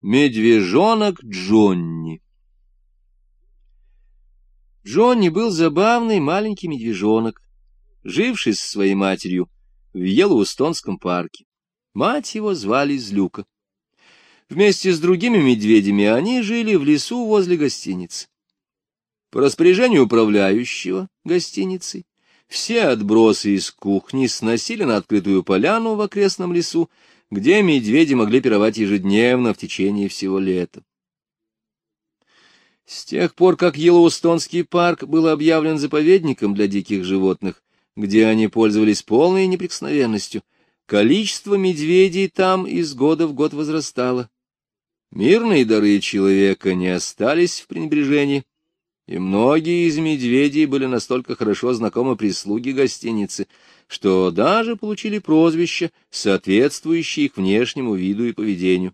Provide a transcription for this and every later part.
Медвежонок Джонни Джонни был забавный маленький медвежонок, живший со своей матерью в Йеллоустонском парке. Мать его звали Злюка. Вместе с другими медведями они жили в лесу возле гостиницы. По распоряжению управляющего гостиницей все отбросы из кухни сносили на открытую поляну в окрестном лесу где медведи могли пировать ежедневно в течение всего лета. С тех пор, как Йеллоустонский парк был объявлен заповедником для диких животных, где они пользовались полной неприкосновенностью, количество медведей там из года в год возрастало. Мирные дары человека не остались в пренебрежении, и многие из медведей были настолько хорошо знакомы прислуги гостиницы, что даже получили прозвища, соответствующие их внешнему виду и поведению.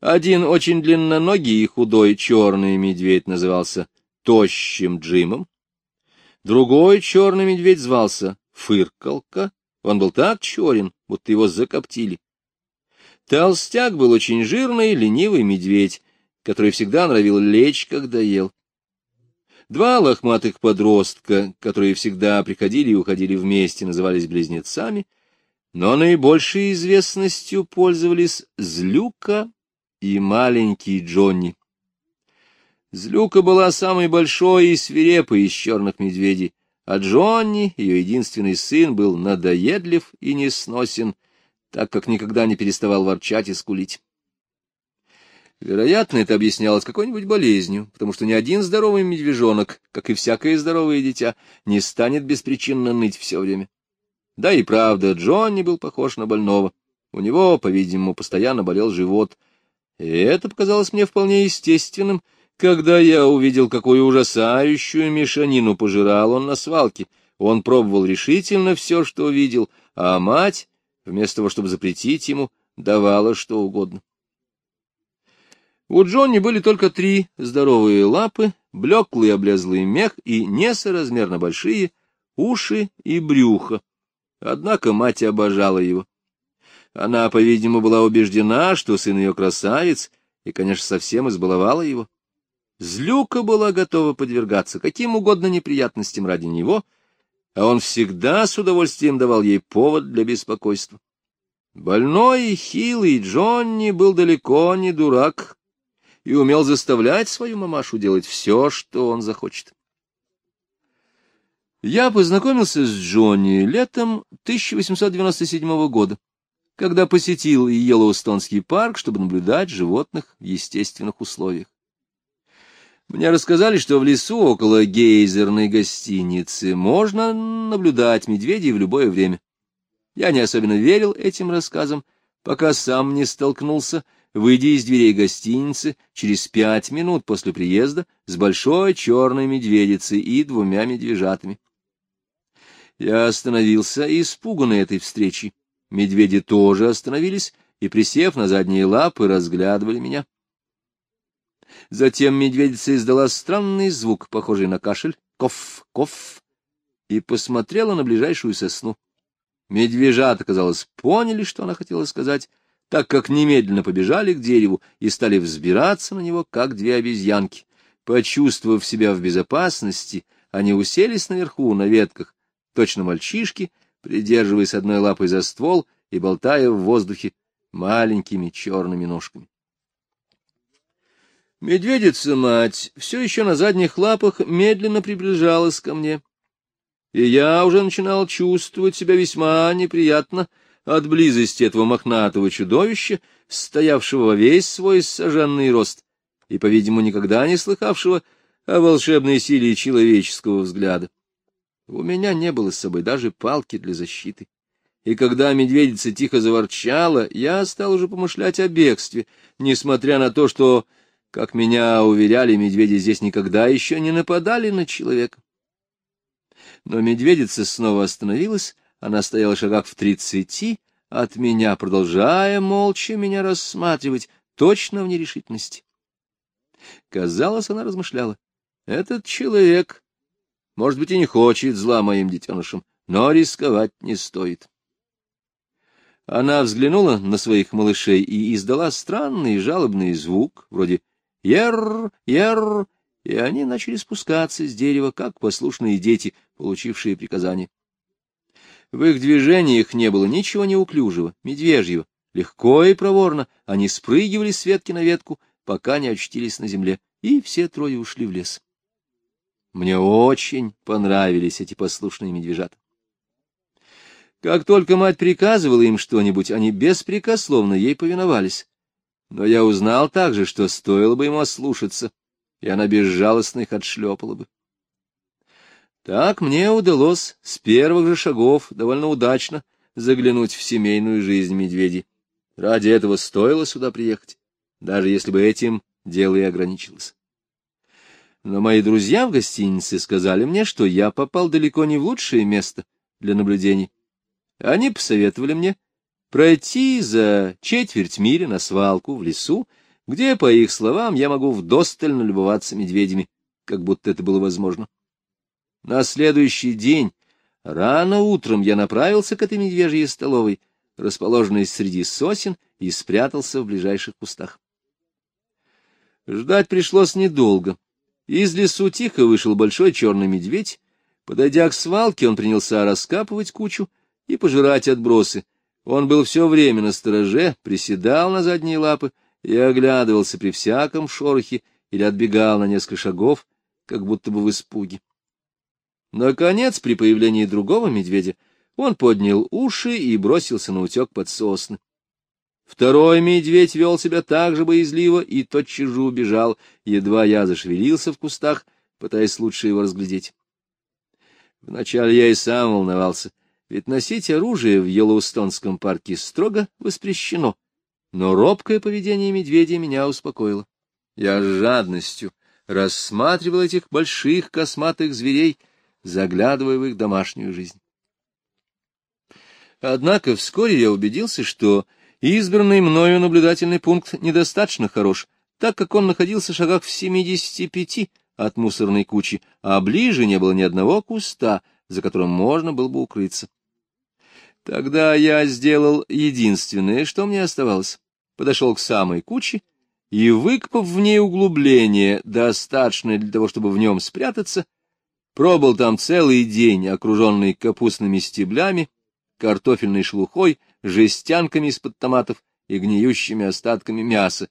Один очень длинноногий и худой черный медведь назывался Тощим Джимом, другой черный медведь звался Фыркалка, он был так черен, будто его закоптили. Толстяк был очень жирный, ленивый медведь, который всегда норовил лечь, когда ел. Два лохматых подростка, которые всегда приходили и уходили вместе, назывались близнецами, но наибольшей известностью пользовались Злюка и маленький Джонни. Злюка была самой большой и свирепой из черных медведей, а Джонни, ее единственный сын, был надоедлив и несносен, так как никогда не переставал ворчать и скулить. Вероятно, это объяснялось какой-нибудь болезнью, потому что ни один здоровый медвежонок, как и всякое здоровое дитя, не станет беспричинно ныть все время. Да и правда, Джонни был похож на больного. У него, по-видимому, постоянно болел живот. И это показалось мне вполне естественным, когда я увидел, какую ужасающую мешанину пожирал он на свалке. Он пробовал решительно все, что видел, а мать, вместо того, чтобы запретить ему, давала что угодно. У Джонни были только три здоровые лапы, блеклый облезлый мех и несоразмерно большие уши и брюхо. Однако мать обожала его. Она, по-видимому, была убеждена, что сын ее красавец, и, конечно, совсем избаловала его. Злюка была готова подвергаться каким угодно неприятностям ради него, а он всегда с удовольствием давал ей повод для беспокойства. Больной и хилый Джонни был далеко не дурак, и умел заставлять свою мамашу делать все, что он захочет. Я познакомился с Джонни летом 1897 года, когда посетил Йеллоустонский парк, чтобы наблюдать животных в естественных условиях. Мне рассказали, что в лесу около гейзерной гостиницы можно наблюдать медведей в любое время. Я не особенно верил этим рассказам, пока сам не столкнулся выйдя из дверей гостиницы через пять минут после приезда с большой черной медведицей и двумя медвежатами. Я остановился, испуганный этой встречей. Медведи тоже остановились и, присев на задние лапы, разглядывали меня. Затем медведица издала странный звук, похожий на кашель, коф, коф, и посмотрела на ближайшую сосну. Медвежата, казалось, поняли, что она хотела сказать, так как немедленно побежали к дереву и стали взбираться на него, как две обезьянки. Почувствовав себя в безопасности, они уселись наверху на ветках, точно мальчишки, придерживаясь одной лапой за ствол и болтая в воздухе маленькими черными ножками. Медведица-мать все еще на задних лапах медленно приближалась ко мне, и я уже начинал чувствовать себя весьма неприятно, от близости этого мохнатого чудовища, стоявшего весь свой сожженный рост и, по-видимому, никогда не слыхавшего о волшебной силе человеческого взгляда. У меня не было с собой даже палки для защиты. И когда медведица тихо заворчала, я стал уже помышлять о бегстве, несмотря на то, что, как меня уверяли, медведи здесь никогда еще не нападали на человека. Но медведица снова остановилась, она стояла шагах в тридцати от меня, продолжая молча меня рассматривать, точно в нерешительности. Казалось, она размышляла. Этот человек, может быть, и не хочет зла моим детенышам, но рисковать не стоит. Она взглянула на своих малышей и издала странный жалобный звук, вроде «ер, ер», и они начали спускаться с дерева, как послушные дети, получившие приказание. В их движениях не было ничего неуклюжего, медвежьего. Легко и проворно они спрыгивали с ветки на ветку, пока не очутились на земле, и все трое ушли в лес. Мне очень понравились эти послушные медвежата. Как только мать приказывала им что-нибудь, они беспрекословно ей повиновались. Но я узнал также, что стоило бы ему ослушаться, и она безжалостно их отшлепала бы. Так мне удалось с первых же шагов довольно удачно заглянуть в семейную жизнь медведей. Ради этого стоило сюда приехать, даже если бы этим дело и ограничилось. Но мои друзья в гостинице сказали мне, что я попал далеко не в лучшее место для наблюдений. Они посоветовали мне пройти за четверть миля на свалку в лесу, где, по их словам, я могу вдостально любоваться медведями, как будто это было возможно. На следующий день, рано утром, я направился к этой медвежьей столовой, расположенной среди сосен, и спрятался в ближайших кустах. Ждать пришлось недолго. Из лесу тихо вышел большой черный медведь. Подойдя к свалке, он принялся раскапывать кучу и пожирать отбросы. Он был все время на стороже, приседал на задние лапы и оглядывался при всяком шорохе или отбегал на несколько шагов, как будто бы в испуге. Наконец, при появлении другого медведя, он поднял уши и бросился на утек под сосны. Второй медведь вел себя так же боязливо и тотчас же убежал, едва я зашевелился в кустах, пытаясь лучше его разглядеть. Вначале я и сам волновался, ведь носить оружие в Йеллоустонском парке строго воспрещено, но робкое поведение медведя меня успокоило. Я с жадностью рассматривал этих больших косматых зверей, заглядывая в их домашнюю жизнь. Однако вскоре я убедился, что избранный мною наблюдательный пункт недостаточно хорош, так как он находился в шагах в 75 от мусорной кучи, а ближе не было ни одного куста, за которым можно было бы укрыться. Тогда я сделал единственное, что мне оставалось. Подошел к самой куче и, выкопав в ней углубление, достаточное для того, чтобы в нем спрятаться, пробыл там целый день, окруженный капустными стеблями, картофельной шелухой, жестянками из-под томатов и гниющими остатками мяса.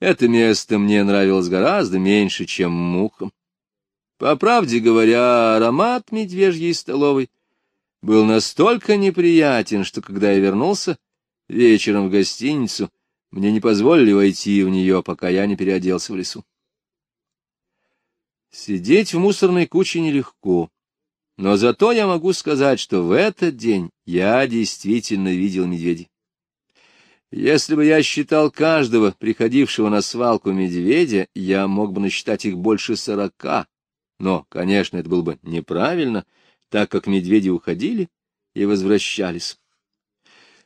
Это место мне нравилось гораздо меньше, чем мухам. По правде говоря, аромат медвежьей столовой был настолько неприятен, что когда я вернулся вечером в гостиницу, мне не позволили войти в нее, пока я не переоделся в лесу. Сидеть в мусорной куче нелегко. Но зато я могу сказать, что в этот день я действительно видел медведей. Если бы я считал каждого приходившего на свалку медведя, я мог бы насчитать их больше сорока. Но, конечно, это было бы неправильно, так как медведи уходили и возвращались.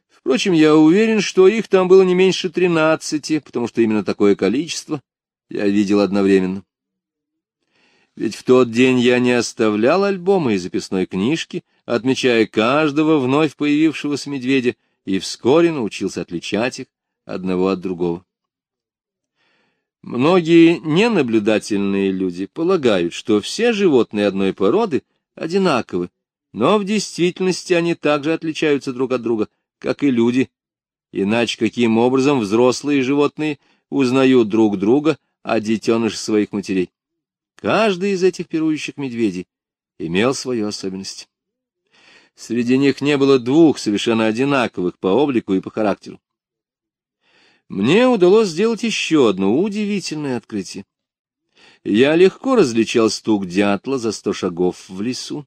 Впрочем, я уверен, что их там было не меньше тринадцати, потому что именно такое количество я видел одновременно. Ведь в тот день я не оставлял альбома и записной книжки, отмечая каждого вновь появившегося медведя, и вскоре научился отличать их одного от другого. Многие ненаблюдательные люди полагают, что все животные одной породы одинаковы, но в действительности они также отличаются друг от друга, как и люди. Иначе каким образом взрослые животные узнают друг друга, а детеныши своих матерей? Каждый из этих пирующих медведей имел свою особенность. Среди них не было двух совершенно одинаковых по облику и по характеру. Мне удалось сделать еще одно удивительное открытие. Я легко различал стук дятла за сто шагов в лесу.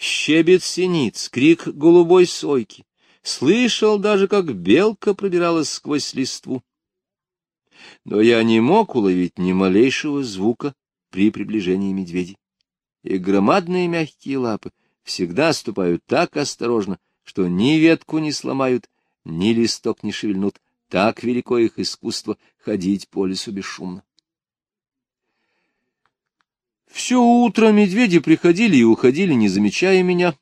Щебет синиц, крик голубой сойки. Слышал даже, как белка пробиралась сквозь листву. Но я не мог уловить ни малейшего звука при приближении медведей. И громадные мягкие лапы всегда ступают так осторожно, что ни ветку не сломают, ни листок не шевельнут. Так велико их искусство ходить по лесу бесшумно. Все утро медведи приходили и уходили, не замечая меня,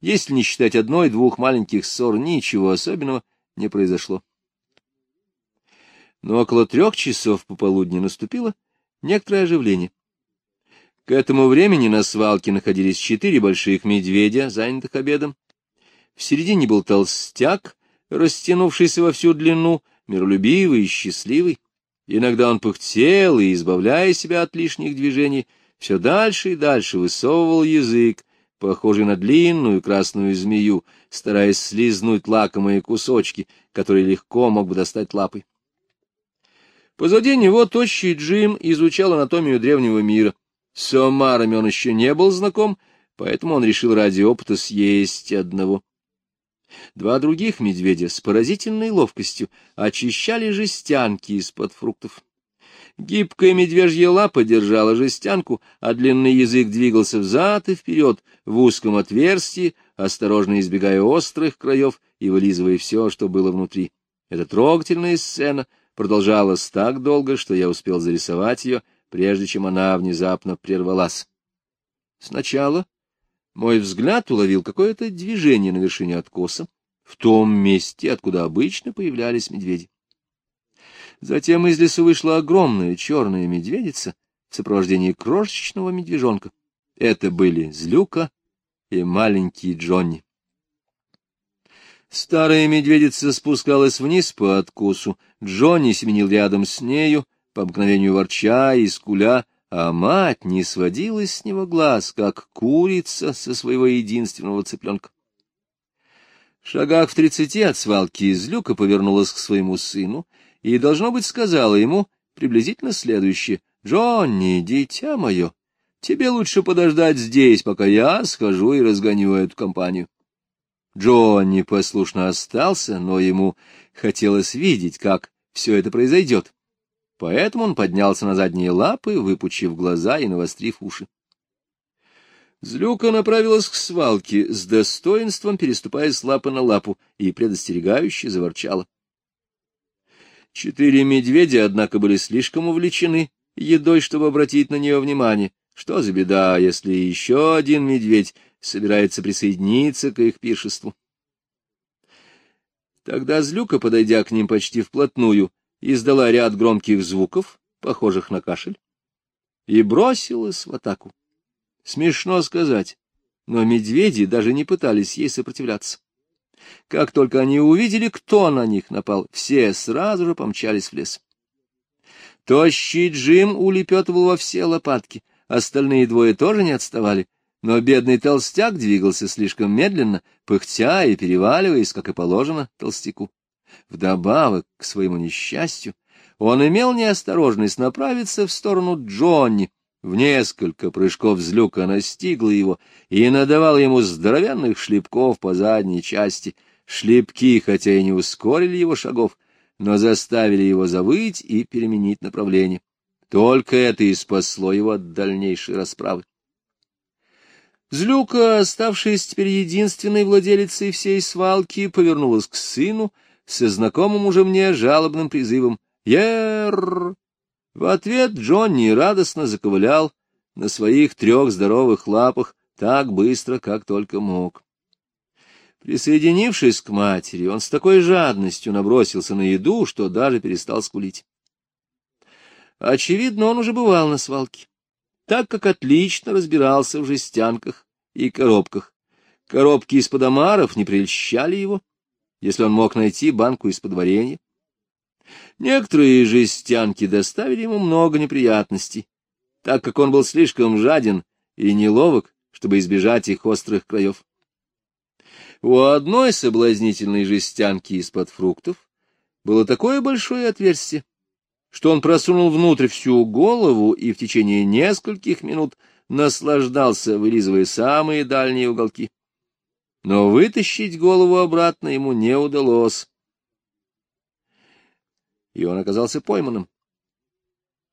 Если не считать одной-двух маленьких ссор, ничего особенного не произошло. Но около трех часов пополудни наступило некоторое оживление. К этому времени на свалке находились четыре больших медведя, занятых обедом. В середине был толстяк, растянувшийся во всю длину, миролюбивый и счастливый. Иногда он пыхтел и, избавляя себя от лишних движений, все дальше и дальше высовывал язык, похожий на длинную красную змею, стараясь слизнуть лакомые кусочки, которые легко мог бы достать лапой. Позади него тощий Джим изучал анатомию древнего мира. С омарами он еще не был знаком, поэтому он решил ради опыта съесть одного. Два других медведя с поразительной ловкостью очищали жестянки из-под фруктов. Гибкая медвежья лапа держала жестянку, а длинный язык двигался взад и вперед в узком отверстии, осторожно избегая острых краев и вылизывая все, что было внутри. Эта трогательная сцена продолжалась так долго, что я успел зарисовать ее, прежде чем она внезапно прервалась. Сначала мой взгляд уловил какое-то движение на вершине откоса, в том месте, откуда обычно появлялись медведи. Затем из лесу вышла огромная черная медведица в сопровождении крошечного медвежонка. Это были Злюка и маленький Джонни. Старая медведица спускалась вниз по откосу, Джонни семенил рядом с нею, по обыкновению ворча и скуля, а мать не сводила с него глаз, как курица со своего единственного цыпленка. В шагах в тридцати от свалки из люка повернулась к своему сыну и, должно быть, сказала ему приблизительно следующее. «Джонни, дитя мое, тебе лучше подождать здесь, пока я схожу и разгоню эту компанию». Джонни послушно остался, но ему хотелось видеть, как все это произойдет. Поэтому он поднялся на задние лапы, выпучив глаза и навострив уши. Злюка направилась к свалке, с достоинством переступая с лапы на лапу, и предостерегающе заворчала. Четыре медведя, однако, были слишком увлечены едой, чтобы обратить на нее внимание. Что за беда, если еще один медведь собирается присоединиться к их пиршеству. Тогда Злюка, подойдя к ним почти вплотную, издала ряд громких звуков, похожих на кашель, и бросилась в атаку. Смешно сказать, но медведи даже не пытались ей сопротивляться. Как только они увидели, кто на них напал, все сразу же помчались в лес. Тощий Джим улепетывал во все лопатки, остальные двое тоже не отставали, но бедный толстяк двигался слишком медленно, пыхтя и переваливаясь, как и положено толстяку. Вдобавок к своему несчастью, он имел неосторожность направиться в сторону Джонни. В несколько прыжков злюка настигла его и надавал ему здоровенных шлепков по задней части. Шлепки, хотя и не ускорили его шагов, но заставили его завыть и переменить направление. Только это и спасло его от дальнейшей расправы. Злюка, оставшаяся теперь единственной владелицей всей свалки, повернулась к сыну со знакомым уже мне жалобным призывом «Ер!». В ответ Джонни радостно заковылял на своих трех здоровых лапах так быстро, как только мог. Присоединившись к матери, он с такой жадностью набросился на еду, что даже перестал скулить. Очевидно, он уже бывал на свалке так как отлично разбирался в жестянках и коробках. Коробки из-под омаров не прельщали его, если он мог найти банку из-под варенья. Некоторые жестянки доставили ему много неприятностей, так как он был слишком жаден и неловок, чтобы избежать их острых краев. У одной соблазнительной жестянки из-под фруктов было такое большое отверстие, что он просунул внутрь всю голову и в течение нескольких минут наслаждался, вылизывая самые дальние уголки. Но вытащить голову обратно ему не удалось, и он оказался пойманным.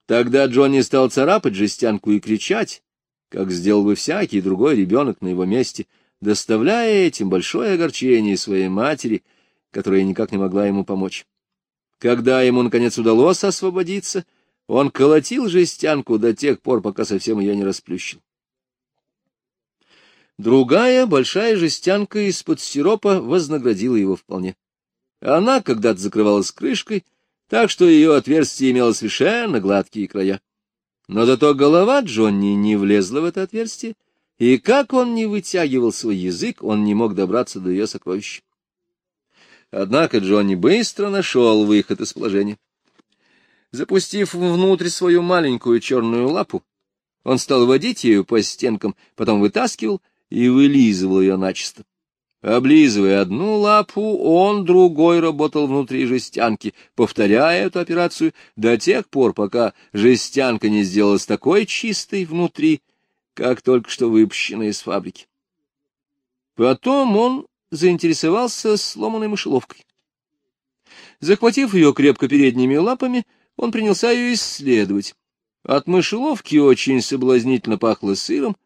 Тогда Джонни стал царапать жестянку и кричать, как сделал бы всякий другой ребенок на его месте, доставляя этим большое огорчение своей матери, которая никак не могла ему помочь. Когда ему, наконец, удалось освободиться, он колотил жестянку до тех пор, пока совсем ее не расплющил. Другая большая жестянка из-под сиропа вознаградила его вполне. Она когда-то закрывалась крышкой, так что ее отверстие имело совершенно гладкие края. Но зато голова Джонни не влезла в это отверстие, и как он не вытягивал свой язык, он не мог добраться до ее сокровища. Однако Джонни быстро нашел выход из положения. Запустив внутрь свою маленькую черную лапу, он стал водить ее по стенкам, потом вытаскивал и вылизывал ее начисто. Облизывая одну лапу, он другой работал внутри жестянки, повторяя эту операцию до тех пор, пока жестянка не сделалась такой чистой внутри, как только что выпущенная из фабрики. Потом он заинтересовался сломанной мышеловкой. Захватив ее крепко передними лапами, он принялся ее исследовать. От мышеловки очень соблазнительно пахло сыром,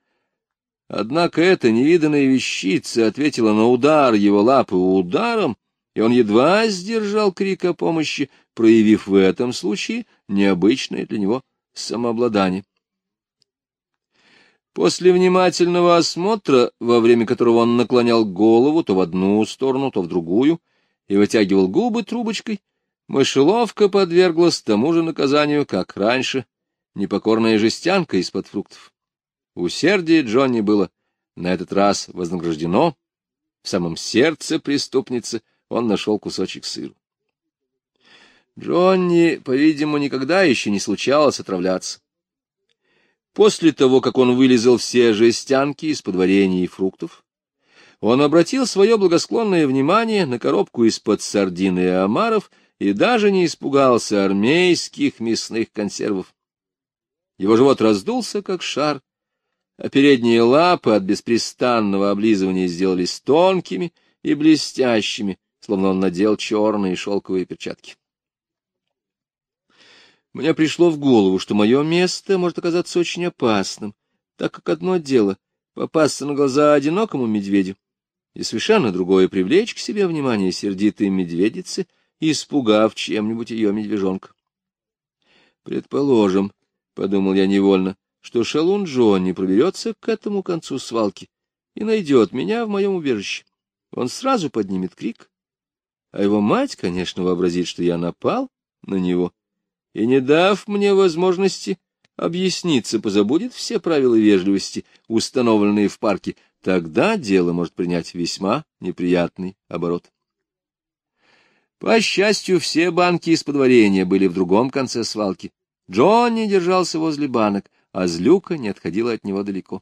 однако эта невиданная вещица ответила на удар его лапы ударом, и он едва сдержал крик о помощи, проявив в этом случае необычное для него самообладание. После внимательного осмотра, во время которого он наклонял голову то в одну сторону, то в другую, и вытягивал губы трубочкой, мышеловка подверглась тому же наказанию, как раньше, непокорная жестянка из-под фруктов. Усердие Джонни было на этот раз вознаграждено. В самом сердце преступницы он нашел кусочек сыра. Джонни, по-видимому, никогда еще не случалось отравляться. После того, как он вылезал все жестянки из-под варенья и фруктов, он обратил свое благосклонное внимание на коробку из-под сардин и омаров и даже не испугался армейских мясных консервов. Его живот раздулся, как шар, а передние лапы от беспрестанного облизывания сделались тонкими и блестящими, словно он надел черные шелковые перчатки. Мне пришло в голову, что мое место может оказаться очень опасным, так как одно дело — попасться на глаза одинокому медведю, и совершенно другое — привлечь к себе внимание сердитой медведицы, испугав чем-нибудь ее медвежонка. Предположим, — подумал я невольно, — что шалун Джонни проберется к этому концу свалки и найдет меня в моем убежище. Он сразу поднимет крик, а его мать, конечно, вообразит, что я напал на него — и, не дав мне возможности объясниться, позабудет все правила вежливости, установленные в парке, тогда дело может принять весьма неприятный оборот. По счастью, все банки из подворения были в другом конце свалки. Джонни держался возле банок, а злюка не отходила от него далеко.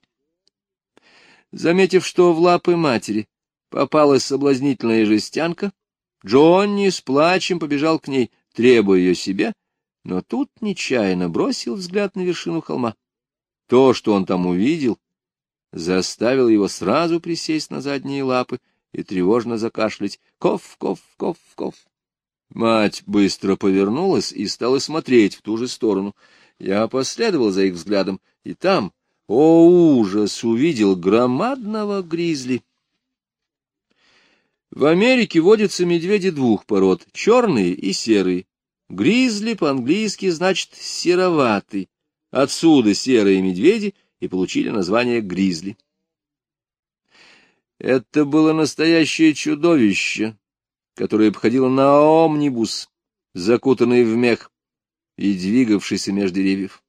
Заметив, что в лапы матери попалась соблазнительная жестянка, Джонни с плачем побежал к ней, требуя ее себе, но тут нечаянно бросил взгляд на вершину холма. То, что он там увидел, заставило его сразу присесть на задние лапы и тревожно закашлять. Ков, ков, ков, ков. Мать быстро повернулась и стала смотреть в ту же сторону. Я последовал за их взглядом, и там, о ужас, увидел громадного гризли. В Америке водятся медведи двух пород — черные и серые. Гризли по-английски значит сероватый. Отсюда серые медведи и получили название гризли. Это было настоящее чудовище, которое обходило на омнибус, закутанный в мех и двигавшийся между деревьев.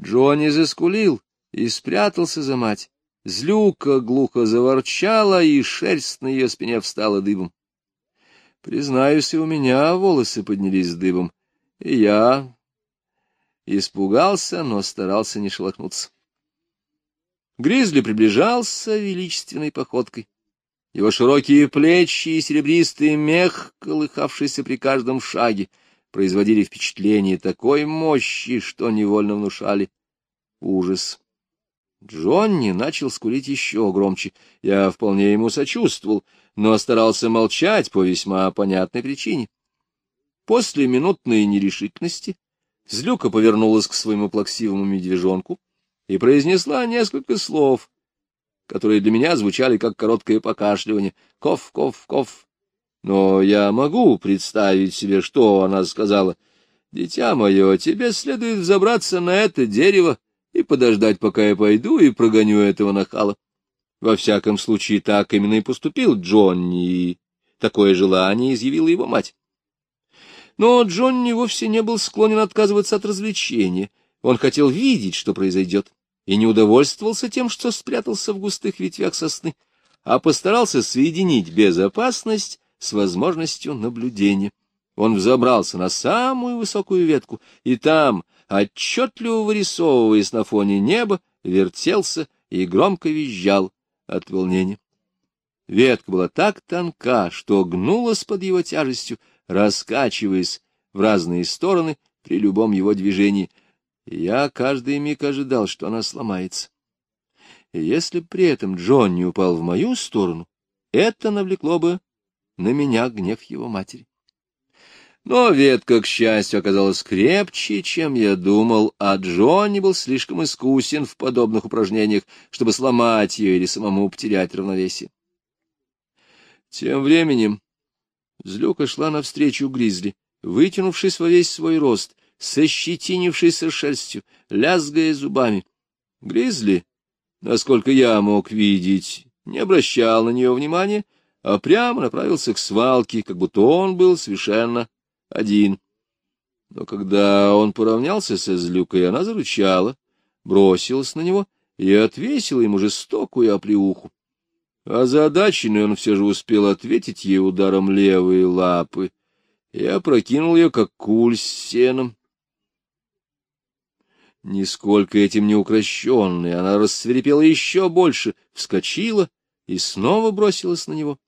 Джонни заскулил и спрятался за мать. Злюка глухо заворчала, и шерсть на ее спине встала дыбом. Признаюсь, и у меня волосы поднялись дыбом, и я испугался, но старался не шелохнуться. Гризли приближался величественной походкой. Его широкие плечи и серебристый мех, колыхавшийся при каждом шаге, производили впечатление такой мощи, что невольно внушали ужас. Джонни начал скулить еще громче. Я вполне ему сочувствовал, но старался молчать по весьма понятной причине. После минутной нерешительности Злюка повернулась к своему плаксивому медвежонку и произнесла несколько слов, которые для меня звучали как короткое покашливание. «Ков, ков, ков». Но я могу представить себе, что она сказала. «Дитя мое, тебе следует забраться на это дерево и подождать, пока я пойду и прогоню этого нахала. Во всяком случае, так именно и поступил Джонни, и такое желание изъявила его мать. Но Джонни вовсе не был склонен отказываться от развлечения. Он хотел видеть, что произойдет, и не удовольствовался тем, что спрятался в густых ветвях сосны, а постарался соединить безопасность с возможностью наблюдения. Он взобрался на самую высокую ветку, и там, отчетливо вырисовываясь на фоне неба, вертелся и громко визжал от волнения. Ветка была так тонка, что гнулась под его тяжестью, раскачиваясь в разные стороны при любом его движении. я каждый миг ожидал, что она сломается. И если при этом Джон не упал в мою сторону, это навлекло бы на меня гнев его матери. Но ветка, к счастью, оказалась крепче, чем я думал, а Джонни был слишком искусен в подобных упражнениях, чтобы сломать ее или самому потерять равновесие. Тем временем Злюка шла навстречу Гризли, вытянувшись во весь свой рост, сощетинившейся шерстью, лязгая зубами. Гризли, насколько я мог видеть, не обращал на нее внимания, а прямо направился к свалке, как будто он был совершенно один. Но когда он поравнялся со злюкой, она зарычала, бросилась на него и отвесила ему жестокую оплеуху. Озадаченный он все же успел ответить ей ударом левой лапы и опрокинул ее, как куль с сеном. Нисколько этим не укращенная, она рассверепела еще больше, вскочила и снова бросилась на него.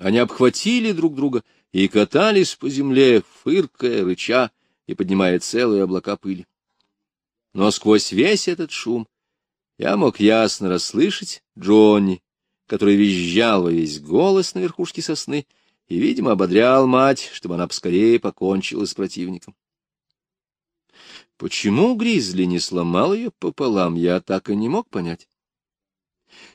Они обхватили друг друга и катались по земле, фыркая, рыча и поднимая целые облака пыли. Но сквозь весь этот шум я мог ясно расслышать Джонни, который визжал во весь голос на верхушке сосны и, видимо, ободрял мать, чтобы она поскорее покончила с противником. Почему Гризли не сломал ее пополам, я так и не мог понять.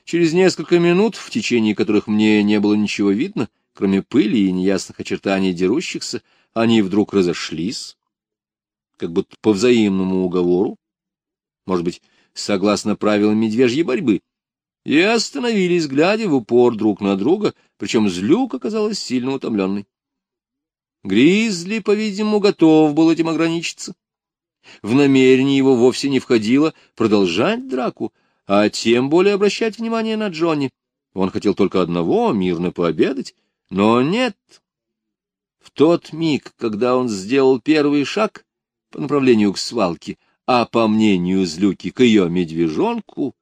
Через несколько минут, в течение которых мне не было ничего видно, кроме пыли и неясных очертаний дерущихся, они вдруг разошлись, как будто по взаимному уговору, может быть, согласно правилам медвежьей борьбы, и остановились, глядя в упор друг на друга, причем злюк оказалась сильно утомленной. Гризли, по-видимому, готов был этим ограничиться. В намерение его вовсе не входило продолжать драку, а тем более обращать внимание на Джонни. Он хотел только одного — мирно пообедать, но нет. В тот миг, когда он сделал первый шаг по направлению к свалке, а по мнению Злюки к ее медвежонку,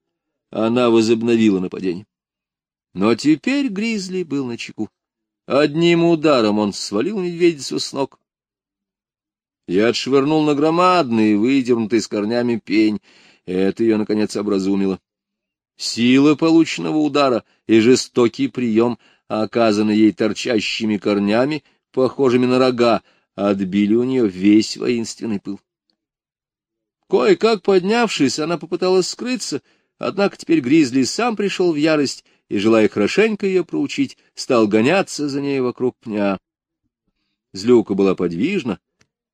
она возобновила нападение. Но теперь Гризли был на чеку. Одним ударом он свалил медведицу с ног. Я отшвырнул на громадный, выдернутый с корнями пень. Это ее, наконец, образумило. Сила полученного удара и жестокий прием, оказанный ей торчащими корнями, похожими на рога, отбили у нее весь воинственный пыл. Кое-как поднявшись, она попыталась скрыться, однако теперь Гризли сам пришел в ярость и, желая хорошенько ее проучить, стал гоняться за ней вокруг пня. Злюка была подвижна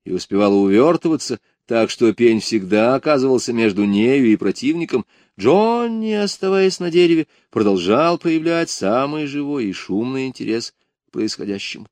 и успевала увертываться, так что пень всегда оказывался между нею и противником. Джонни, оставаясь на дереве, продолжал проявлять самый живой и шумный интерес к происходящему.